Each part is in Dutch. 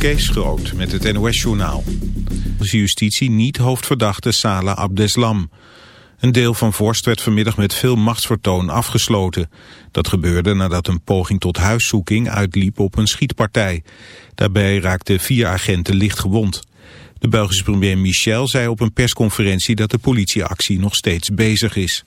Kees Groot met het NOS-journaal. De justitie niet hoofdverdachte Salah Abdeslam. Een deel van Vorst werd vanmiddag met veel machtsvertoon afgesloten. Dat gebeurde nadat een poging tot huiszoeking uitliep op een schietpartij. Daarbij raakten vier agenten licht gewond. De Belgische premier Michel zei op een persconferentie dat de politieactie nog steeds bezig is.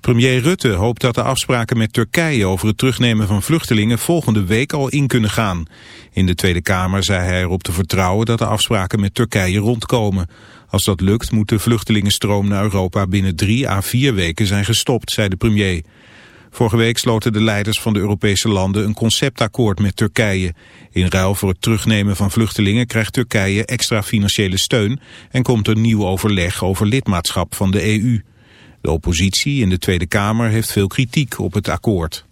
Premier Rutte hoopt dat de afspraken met Turkije over het terugnemen van vluchtelingen volgende week al in kunnen gaan. In de Tweede Kamer zei hij erop te vertrouwen dat de afspraken met Turkije rondkomen. Als dat lukt moet de vluchtelingenstroom naar Europa binnen drie à vier weken zijn gestopt, zei de premier. Vorige week sloten de leiders van de Europese landen een conceptakkoord met Turkije. In ruil voor het terugnemen van vluchtelingen krijgt Turkije extra financiële steun en komt er nieuw overleg over lidmaatschap van de EU. De oppositie in de Tweede Kamer heeft veel kritiek op het akkoord.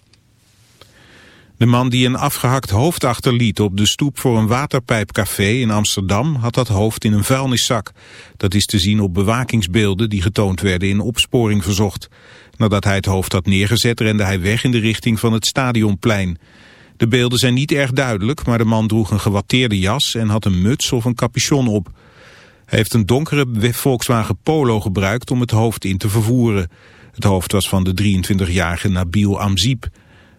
De man die een afgehakt hoofd achterliet op de stoep voor een waterpijpcafé in Amsterdam had dat hoofd in een vuilniszak. Dat is te zien op bewakingsbeelden die getoond werden in opsporing verzocht. Nadat hij het hoofd had neergezet rende hij weg in de richting van het stadionplein. De beelden zijn niet erg duidelijk, maar de man droeg een gewatteerde jas en had een muts of een capuchon op. Heeft een donkere Volkswagen Polo gebruikt om het hoofd in te vervoeren. Het hoofd was van de 23-jarige Nabil Amziep.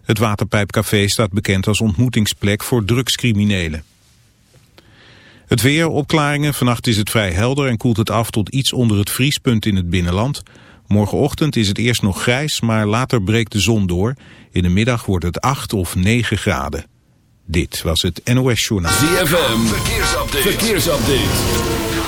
Het Waterpijpcafé staat bekend als ontmoetingsplek voor drugscriminelen. Het weer, opklaringen. Vannacht is het vrij helder en koelt het af tot iets onder het vriespunt in het binnenland. Morgenochtend is het eerst nog grijs, maar later breekt de zon door. In de middag wordt het 8 of 9 graden. Dit was het NOS Journaal. ZFM, verkeersupdate. verkeersupdate.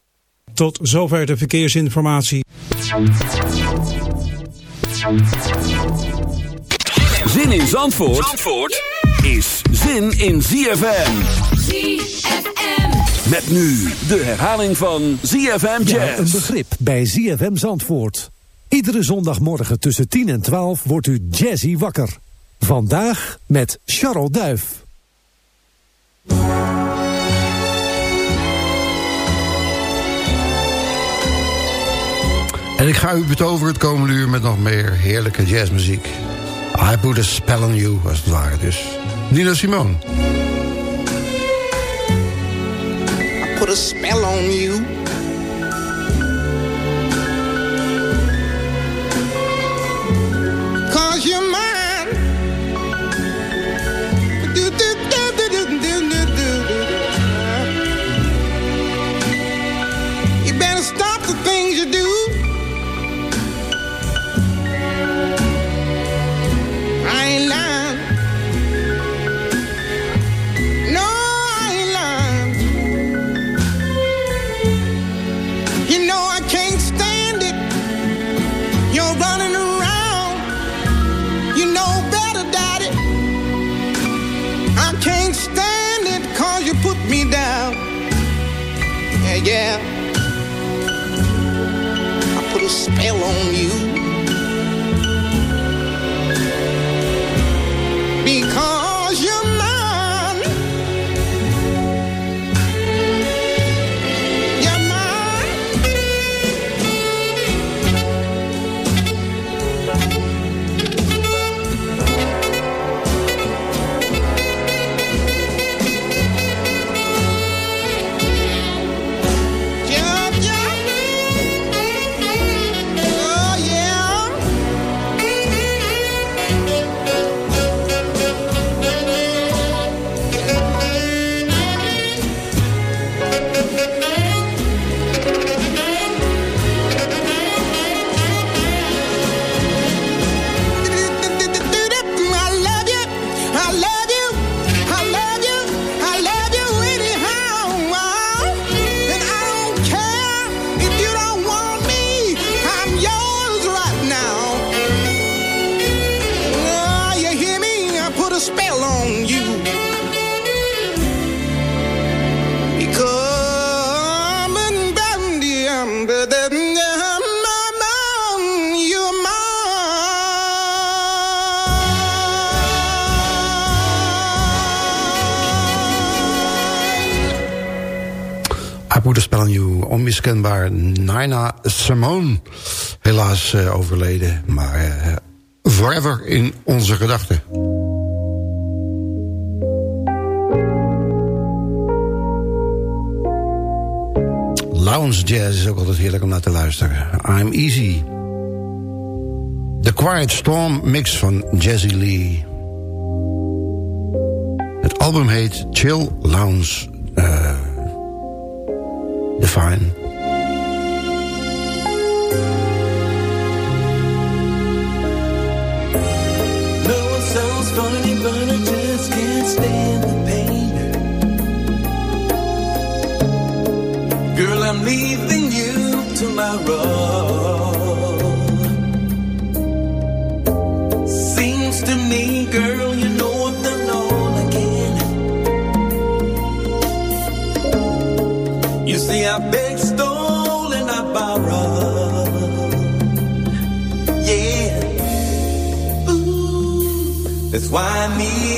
Tot zover de verkeersinformatie. Zin in Zandvoort, Zandvoort is zin in ZFM. ZFM. Met nu de herhaling van ZFM Jazz. Ja, een begrip bij ZFM Zandvoort. Iedere zondagmorgen tussen 10 en 12 wordt u jazzy wakker. Vandaag met Charles Duif. En ik ga u betoveren het komende uur met nog meer heerlijke jazzmuziek. I put a spell on you, als het ware dus. Nina Simone. I put a spell on you. Cause. Me down. Yeah, yeah. I put a spell on you. Onmiskenbaar Nina Simone. Helaas uh, overleden, maar uh, forever in onze gedachten. Lounge jazz is ook altijd heerlijk om naar te luisteren. I'm Easy. The Quiet Storm mix van Jazzy Lee. Het album heet Chill Lounge. Uh, Define. I'm leaving you tomorrow. Seems to me, girl, you know I've done all I can. You see, I beg, stole, and I borrow. Yeah. Ooh, that's why I'm easy.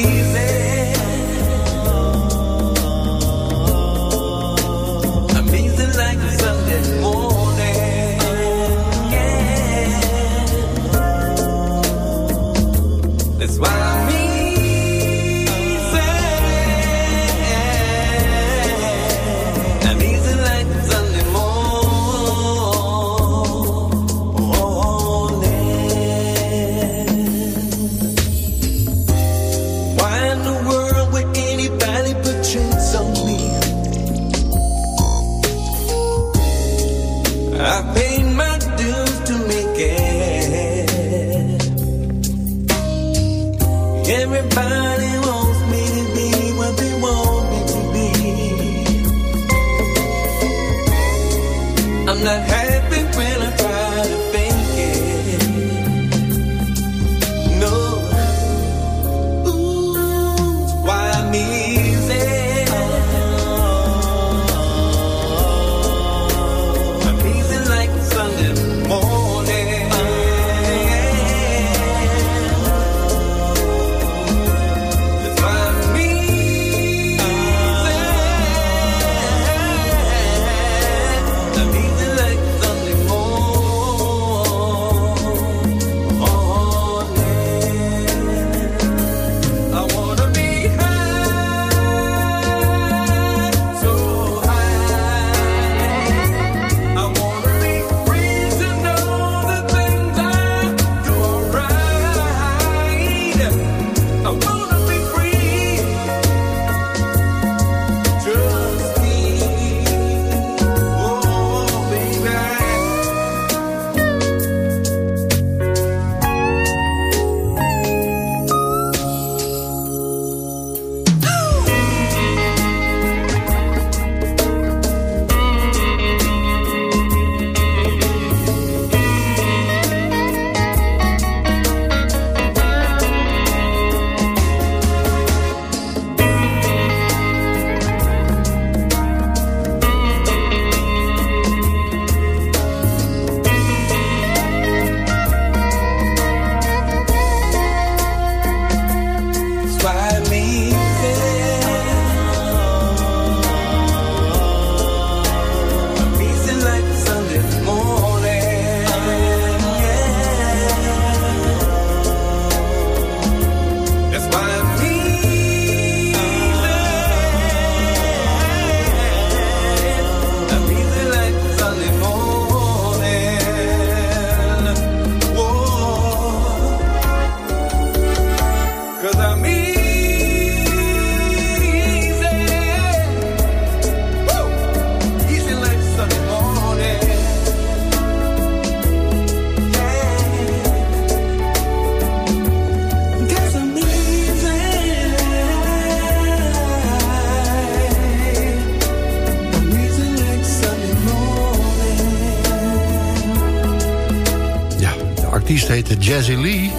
Jazzy Lee.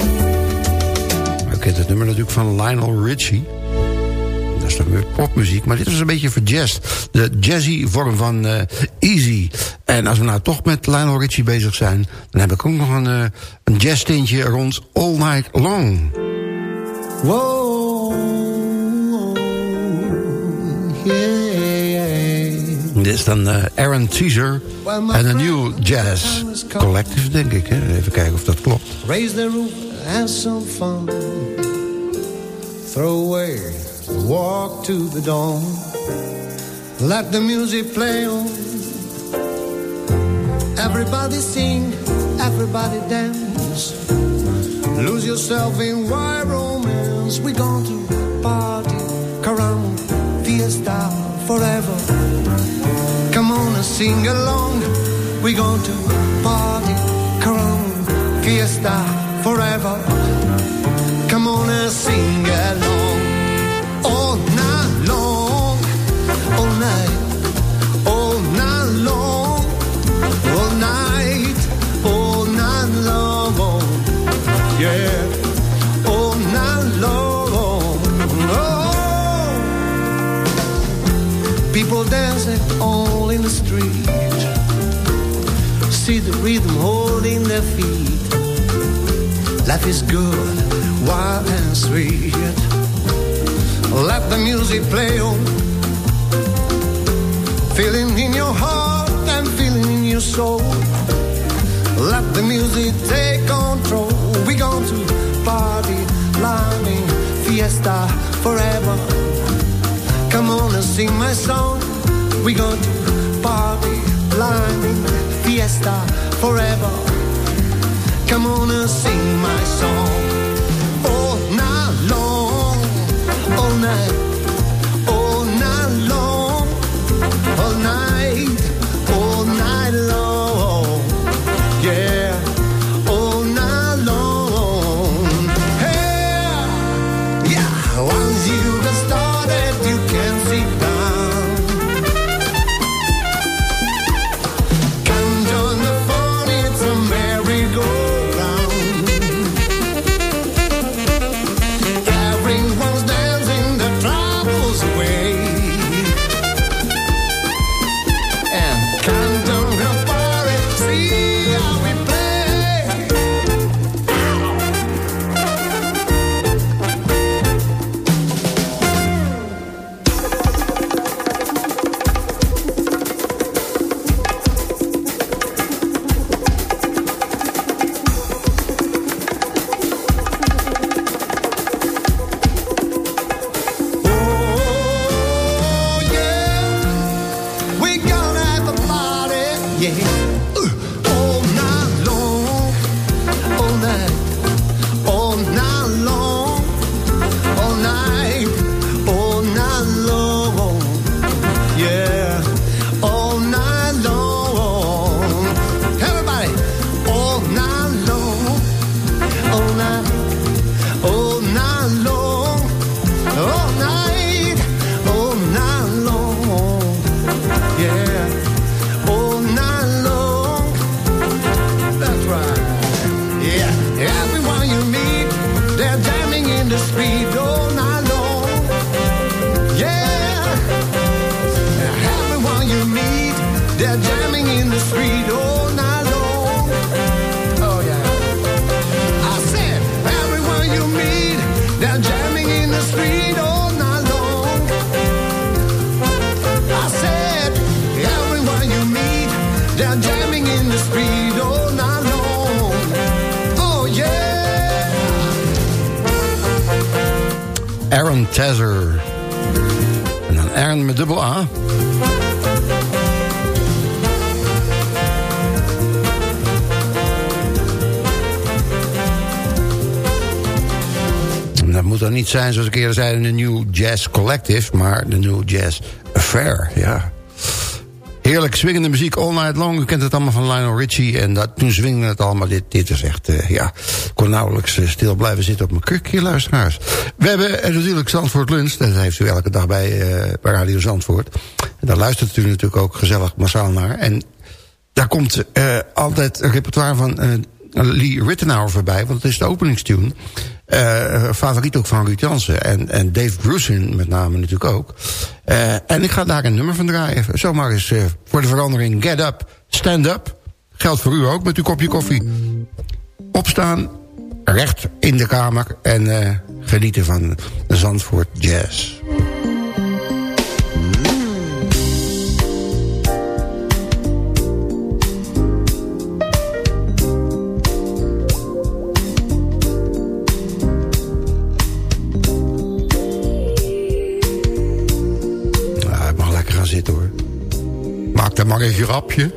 U kent het nummer natuurlijk van Lionel Richie. Dat is dan weer popmuziek, maar dit was een beetje verjazzed. De jazzy vorm van eh, easy. En als we nou toch met Lionel Richie bezig zijn... dan heb ik ook nog een, uh, een jazztintje rond All Night Long. Whoa, is dan uh, Aaron Teaser en een nieuw jazz collective, denk ik. Hè? Even kijken of dat klopt. Raise the roof, have some fun. Throw away, walk to the dawn. Let the music play on. Everybody sing, everybody dance. Lose yourself in wild romance. We're going to party, caramba, fiesta forever. Sing along. We're going to party, caramba, fiesta forever. Come on and sing People dancing all in the street. See the rhythm holding their feet. Life is good, wild and sweet. Let the music play on. Feeling in your heart and feeling in your soul. Let the music take control. We're going to party, lining, fiesta forever. Come on and sing my song. We going to party, lining, fiesta forever. Come on and sing my song. All night long, all night, zijn, zoals ik eerder zei, de New Jazz Collective... maar de New Jazz Affair, ja. Heerlijk swingende muziek all night long. U kent het allemaal van Lionel Richie. En dat, toen swingde het allemaal. Dit, dit is echt, eh, ja... Kon nauwelijks eh, stil blijven zitten op mijn krukje, luisteraars. We hebben eh, natuurlijk Zandvoort Lunch. Dat heeft u elke dag bij, bij Radio Zandvoort. En daar luistert u natuurlijk ook gezellig massaal naar. En daar komt altijd een repertoire van Lee Rittenauer voorbij. Want het is de openingstune. Eh, favoriet ook van Ruud Jansen. En, en Dave Grusin met name natuurlijk ook. Eh, en ik ga daar een nummer van draaien. Zomaar eens eh, voor de verandering. Get up, stand up. Geldt voor u ook met uw kopje koffie. Opstaan, recht in de kamer. En genieten van de Zandvoort Jazz. Maar een grapje.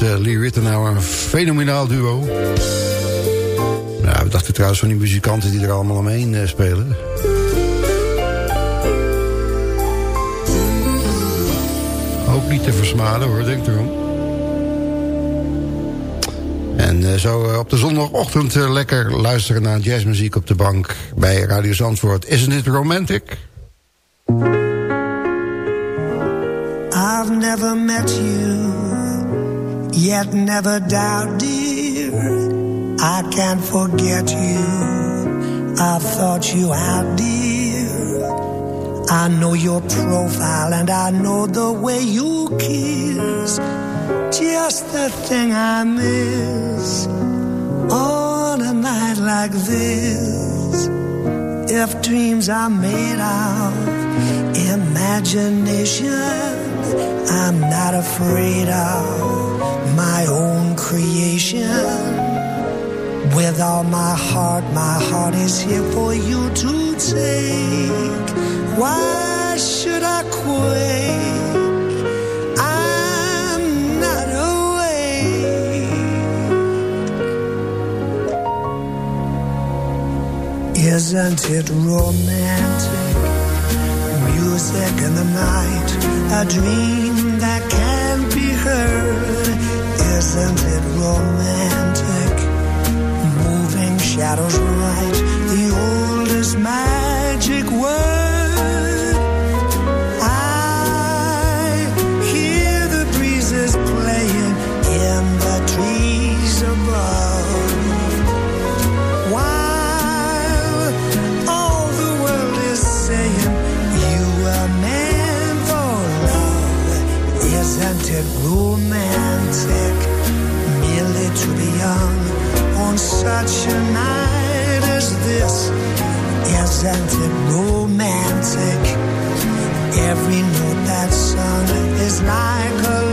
Met uh, Lee Rittenauer. Een fenomenaal duo. Nou, we dachten trouwens van die muzikanten die er allemaal omheen uh, spelen. Ook niet te versmaden hoor, denk erom. En uh, zo op de zondagochtend lekker luisteren naar jazzmuziek op de bank bij Radio Zandvoort. Isn't it romantic? Never doubt, dear, I can't forget you. I've thought you out, dear. I know your profile and I know the way you kiss. Just the thing I miss on a night like this. if dreams are made of imagination, I'm not afraid of With all my heart, my heart is here for you to take. Why should I quake? I'm not awake. Isn't it romantic? Music in the night, a dream that can't be heard. Isn't it romantic? Shadows right, the oldest magic word. Such a night as this, isn't it romantic? Every note that's sung is like a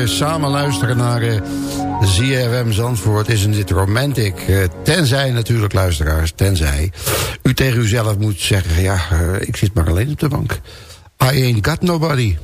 eh, samen luisteren naar eh ZFM Zandvoort. Isn't dit romantic? Eh, tenzij natuurlijk, luisteraars, tenzij u tegen uzelf moet zeggen... ja, ik zit maar alleen op de bank. I ain't got nobody.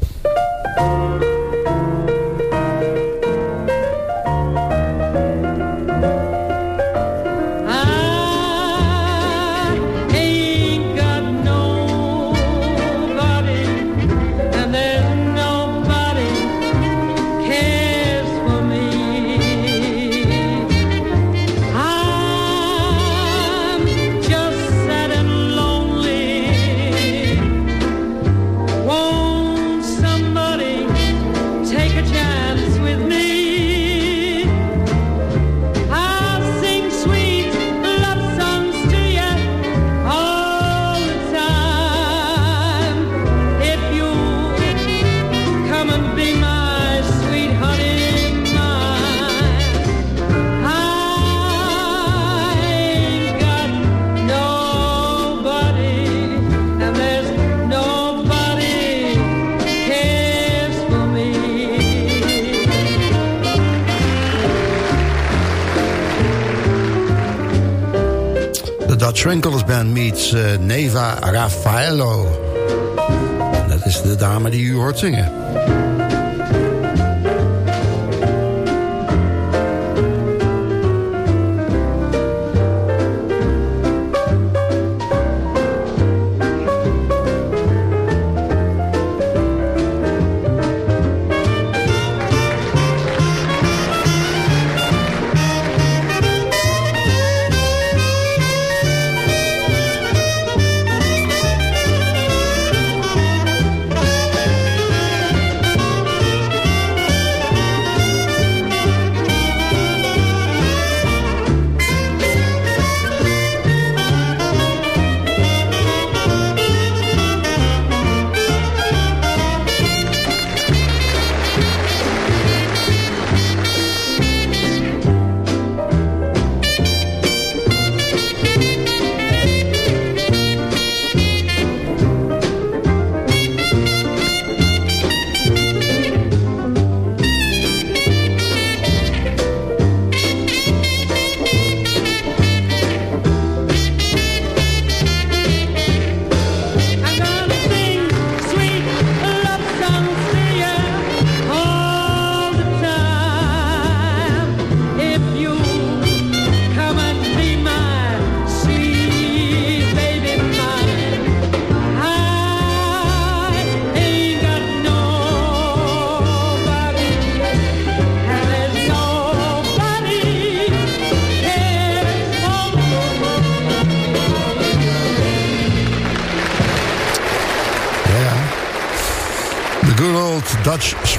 Raffaello. Dat is de dame die u hoort zingen.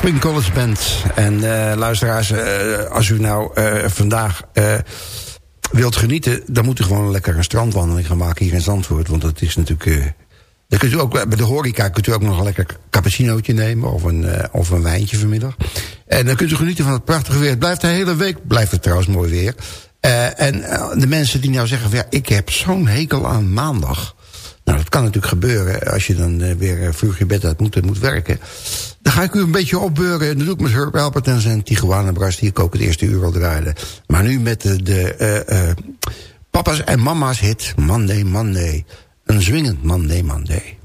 Spring College Band. En eh, luisteraars, eh, als u nou eh, vandaag wilt genieten... dan moet u gewoon lekker een strandwandeling gaan maken hier in Zandvoort. Want dat is natuurlijk... dan kunt u ook, bij de horeca kunt u ook nog een lekker cappuccinootje nemen... of een, of een wijntje vanmiddag. En dan kunt u genieten van het prachtige weer. Het blijft de hele week, blijft het trouwens mooi weer. En de mensen die nou zeggen... ja, ik heb zo'n hekel aan maandag... Nou, dat kan natuurlijk gebeuren als je dan eh, weer eh, vroeg je bed uit moet en moet werken. Dan ga ik u een beetje opbeuren. En dat doe ik met Herb en zijn Tijuana Brass... die ik ook het eerste uur al draaide. Maar nu met de, de eh, eh, papa's en mama's hit Monday, Monday. Een zwingend Monday, Monday.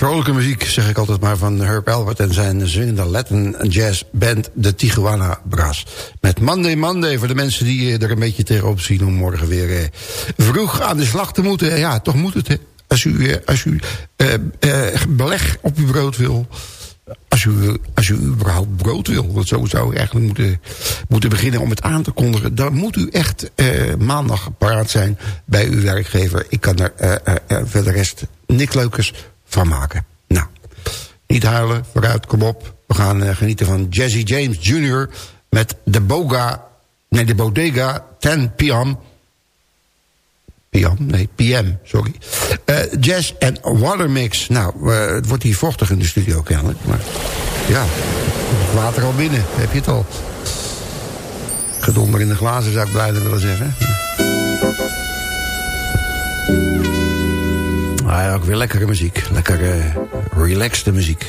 Vrolijke muziek, zeg ik altijd maar, van Herb Albert... en zijn zwingende Latin jazz band, de Tijuana Brass. Met Monday Monday, voor de mensen die eh, er een beetje tegenop zien... om morgen weer eh, vroeg aan de slag te moeten. Ja, toch moet het. Als u, eh, als u eh, eh, beleg op uw brood wil... Als u, als u überhaupt brood wil, want zo zou u eigenlijk moeten, moeten beginnen om het aan te kondigen... dan moet u echt eh, maandag paraat zijn bij uw werkgever. Ik kan er eh, eh, voor de rest niks leukers van maken. Nou, niet huilen, vooruit, kom op. We gaan eh, genieten van Jesse James Jr. met de Boga, nee, de Bodega 10 PM... PM, nee, PM, sorry. Eh, jazz en Watermix. Nou, eh, het wordt hier vochtig in de studio kennelijk. Maar ja, water al binnen. Heb je het al. Gedonder in de glazen zou ik blijven willen zeggen. Ah, ja, ook weer lekkere muziek. Lekker eh relaxte muziek.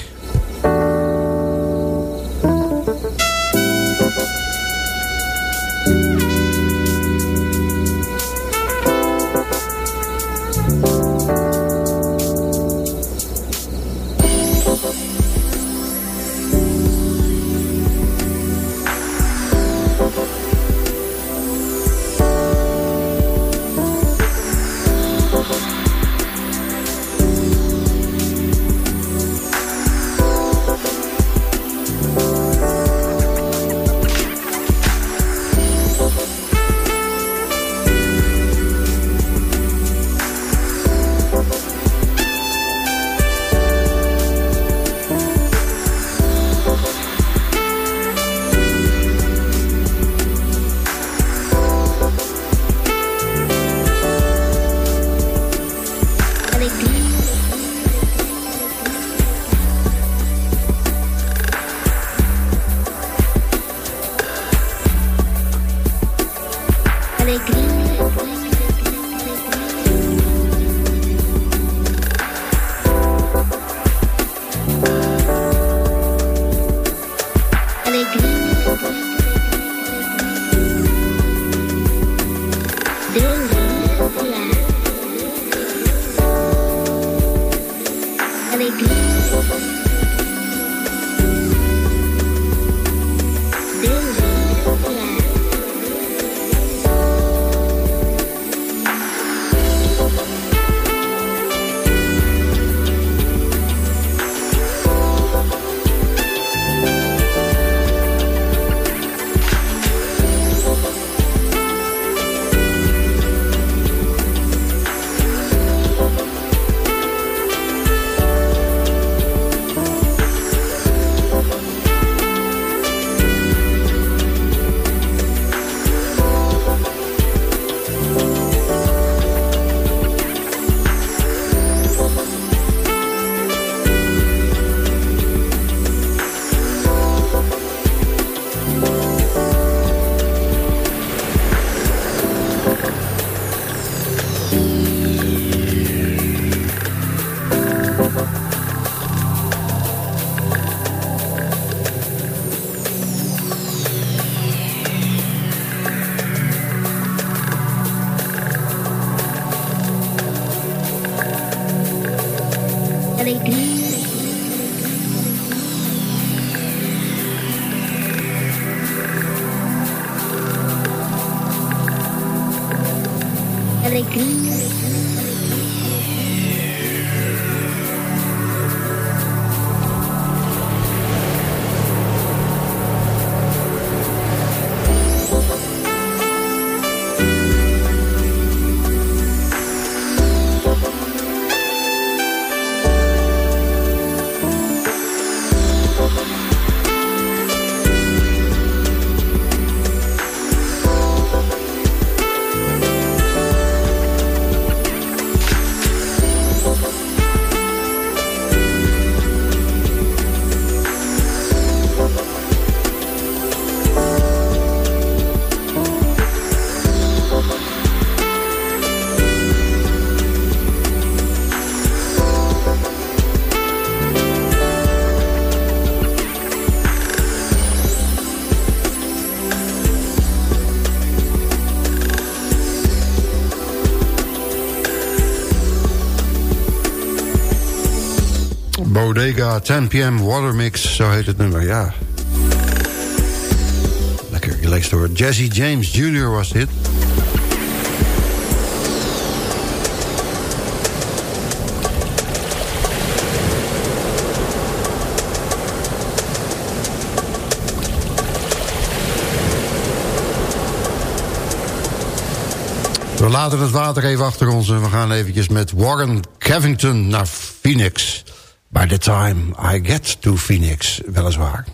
Bodega 10 PM Water Mix, zo heet het nummer, ja. Lekker relaxed hoor. Jesse James Jr. was dit. We laten het water even achter ons en we gaan eventjes met Warren Cavington naar Phoenix. By the time I get to Phoenix, weliswaar.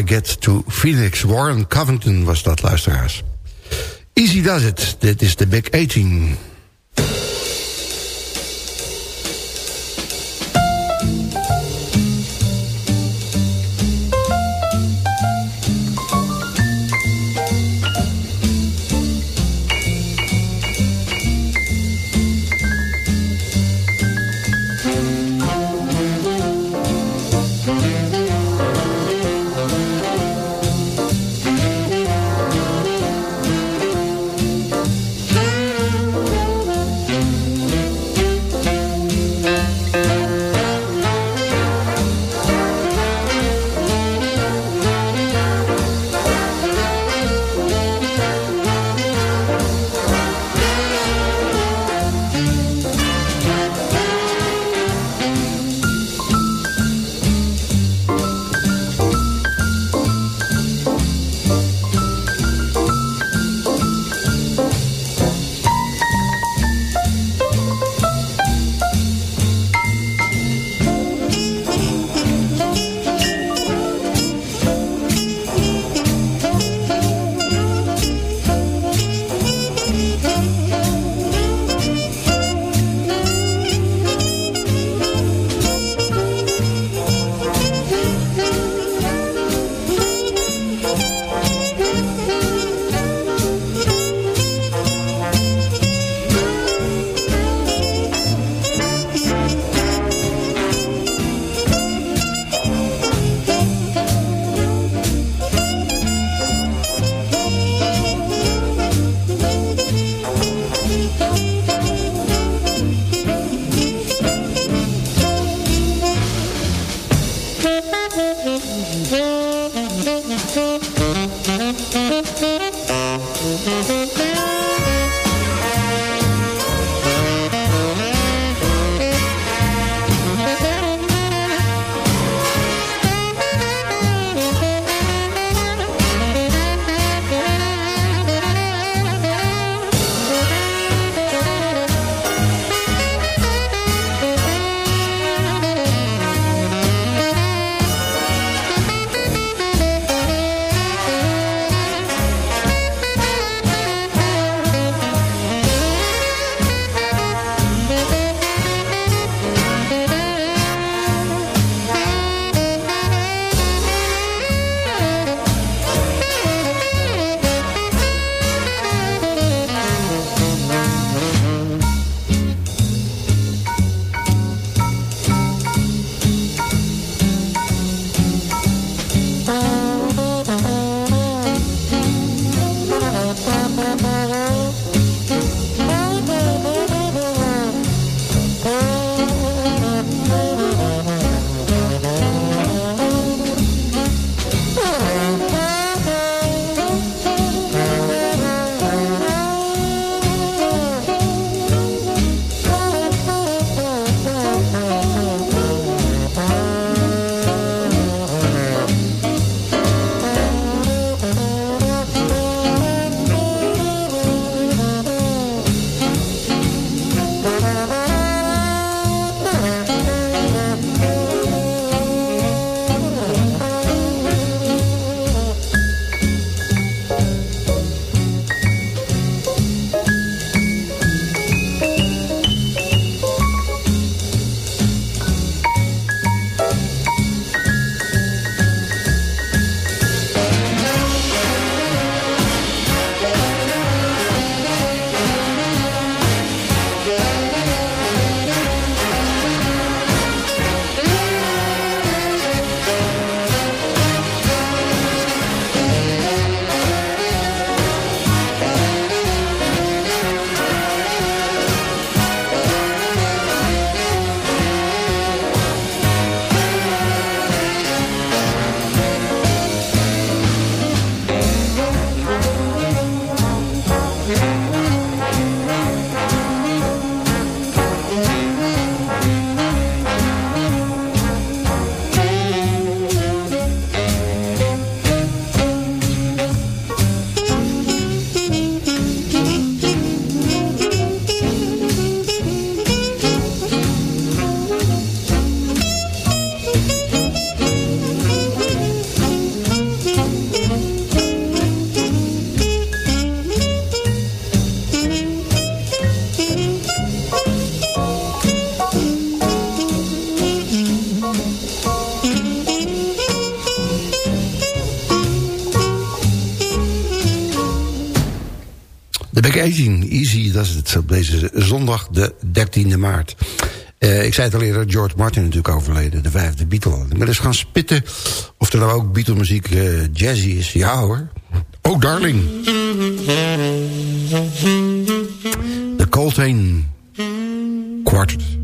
I get to Phoenix, Warren Covington was dat, luisteraars. Easy does it. Dit is de Big 18. Eh, ik zei het al eerder, George Martin natuurlijk overleden. De vijfde Beatle. Ik ben eens gaan spitten of er nou ook Beatle muziek eh, jazzy is. Ja hoor. Oh darling. De Coltrane Quartet.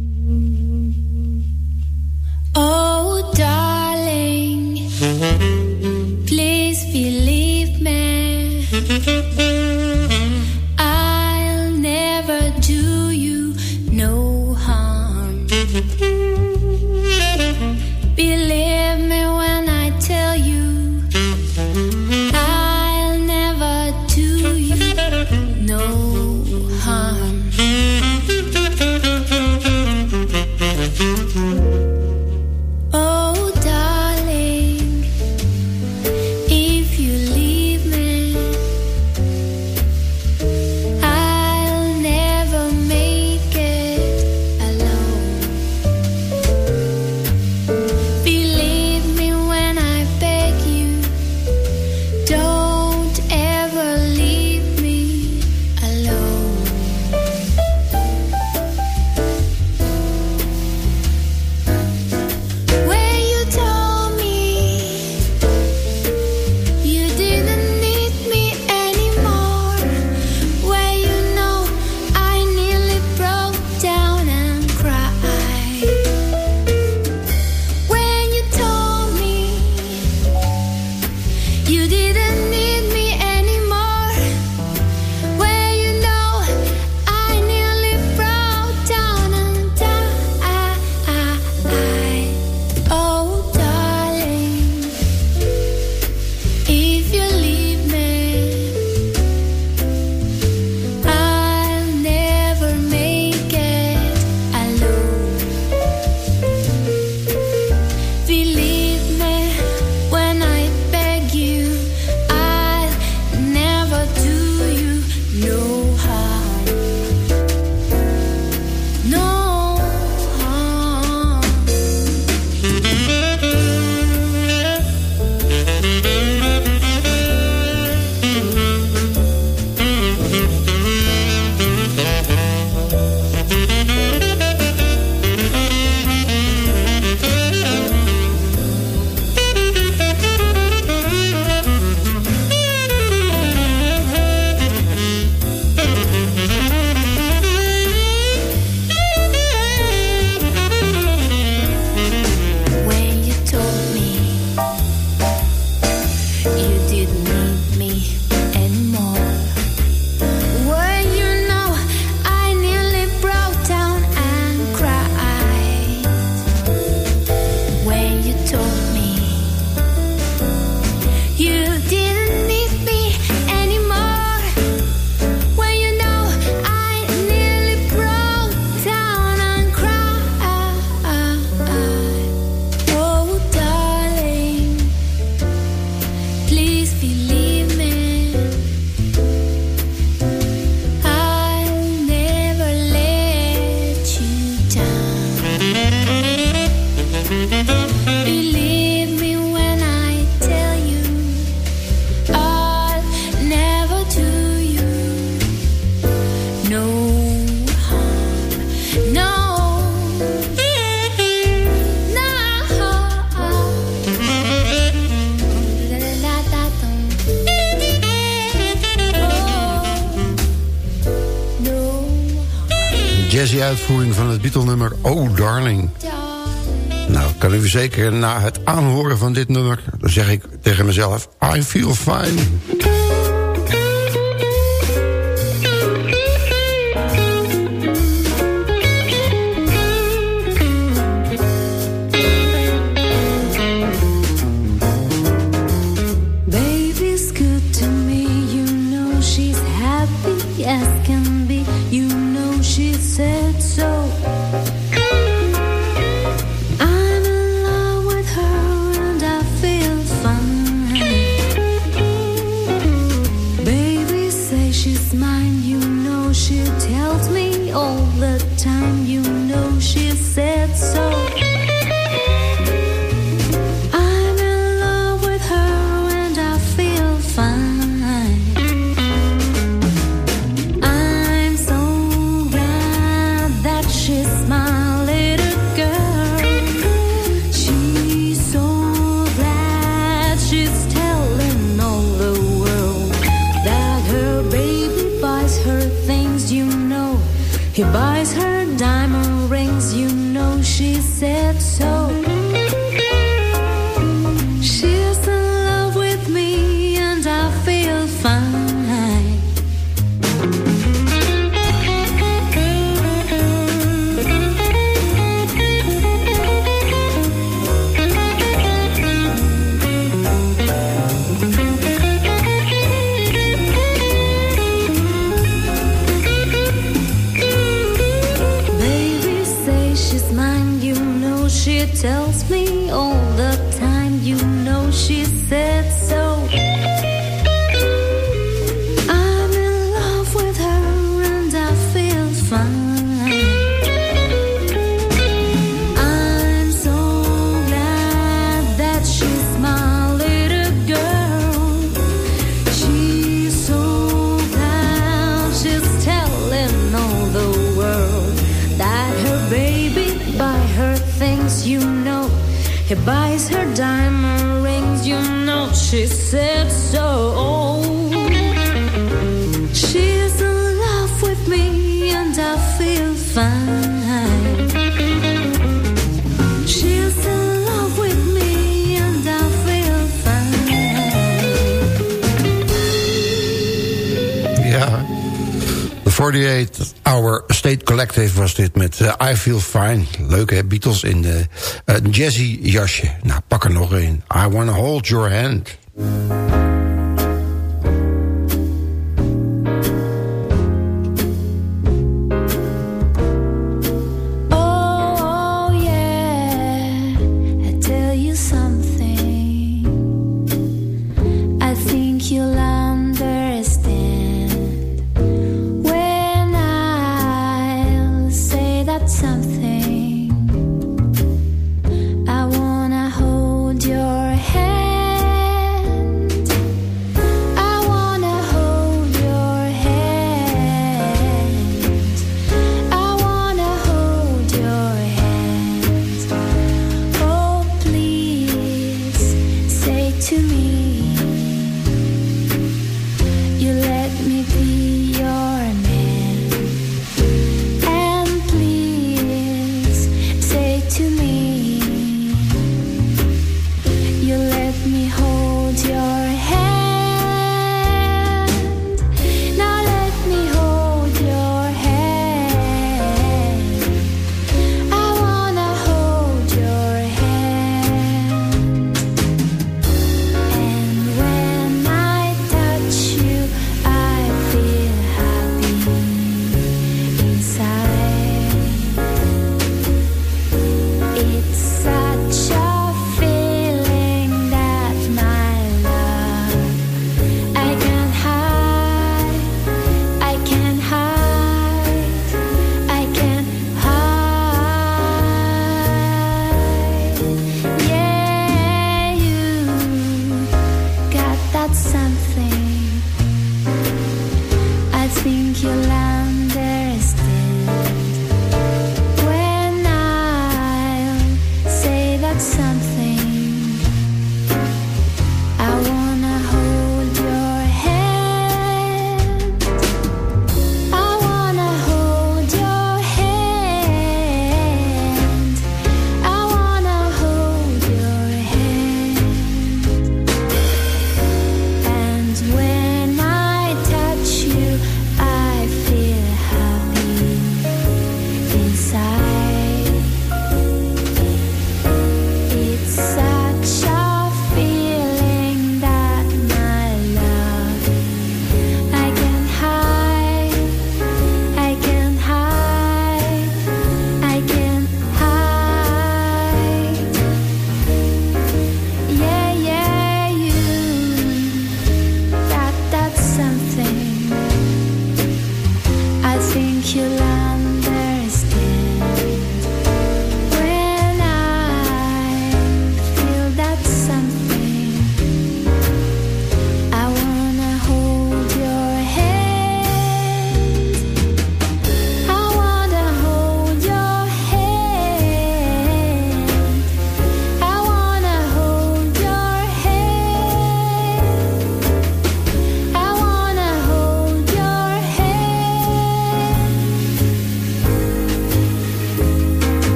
Oh Darling. Nou, kan u zeker na het aanhoren van dit nummer... dan zeg ik tegen mezelf, I feel fine. all the time, you know she said so. 48 Hour State Collective was dit met eh, I Feel Fine. leuke Beatles in de uh, jazzy jasje. Nou, pak er nog een. I Wanna Hold Your Hand.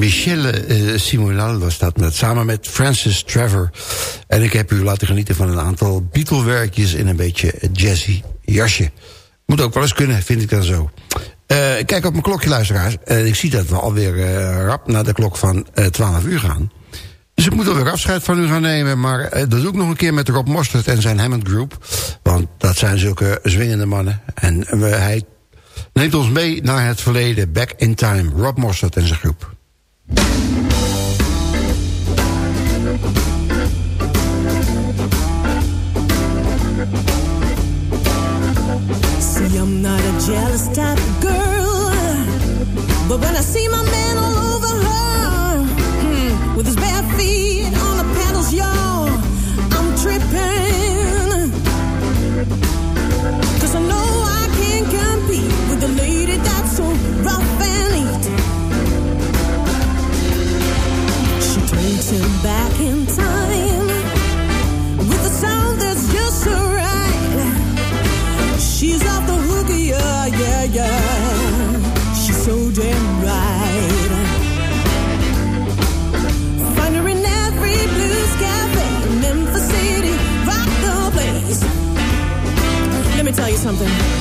Michelle eh, Simonal was dat, met, samen met Francis Trevor. En ik heb u laten genieten van een aantal Beatle-werkjes... in een beetje jazzy jasje. Moet ook wel eens kunnen, vind ik dan zo. Eh, kijk op mijn klokje, luisteraars. En ik zie dat we alweer rap naar de klok van uh, 12 uur gaan. Dus ik moet alweer afscheid van u gaan nemen. Maar dat doe ik nog een keer met Rob Mostert en zijn Hammond Group. Want dat zijn zulke zwingende mannen. En hij neemt ons mee naar het verleden. Back in time. Rob Mostert en zijn groep. Jealous type of girl. But when I see my man something.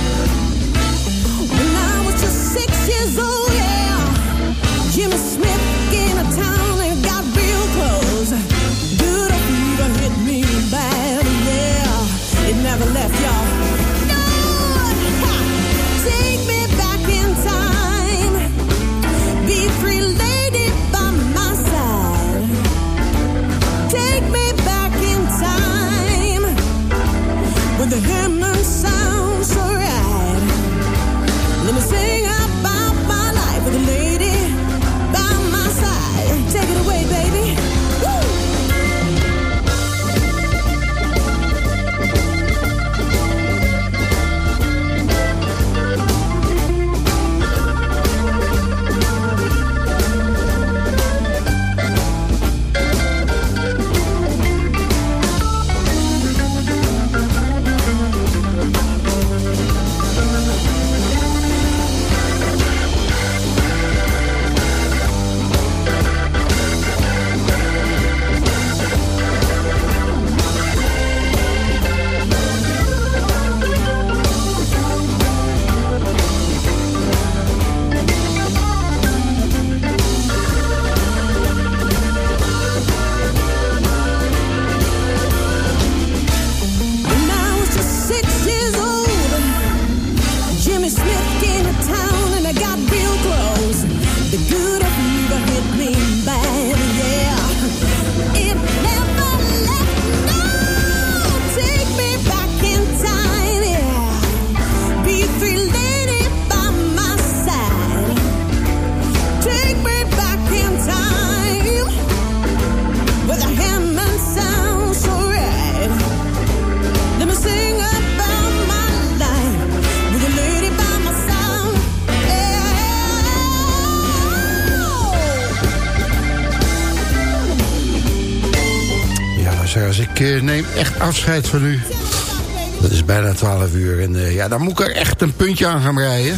Afscheid van u. Dat is bijna 12 uur. En eh, ja, dan moet ik er echt een puntje aan gaan rijden.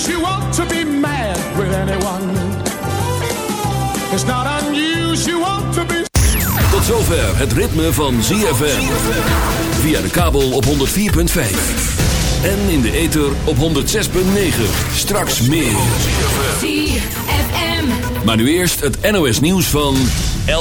Unusual to be mad with anyone. It's not unusual to be. Tot zover het ritme van ZFM. Via de kabel op 104.5. En in de ether op 106.9. Straks meer. ZFM. Maar nu eerst het NOS nieuws van 11.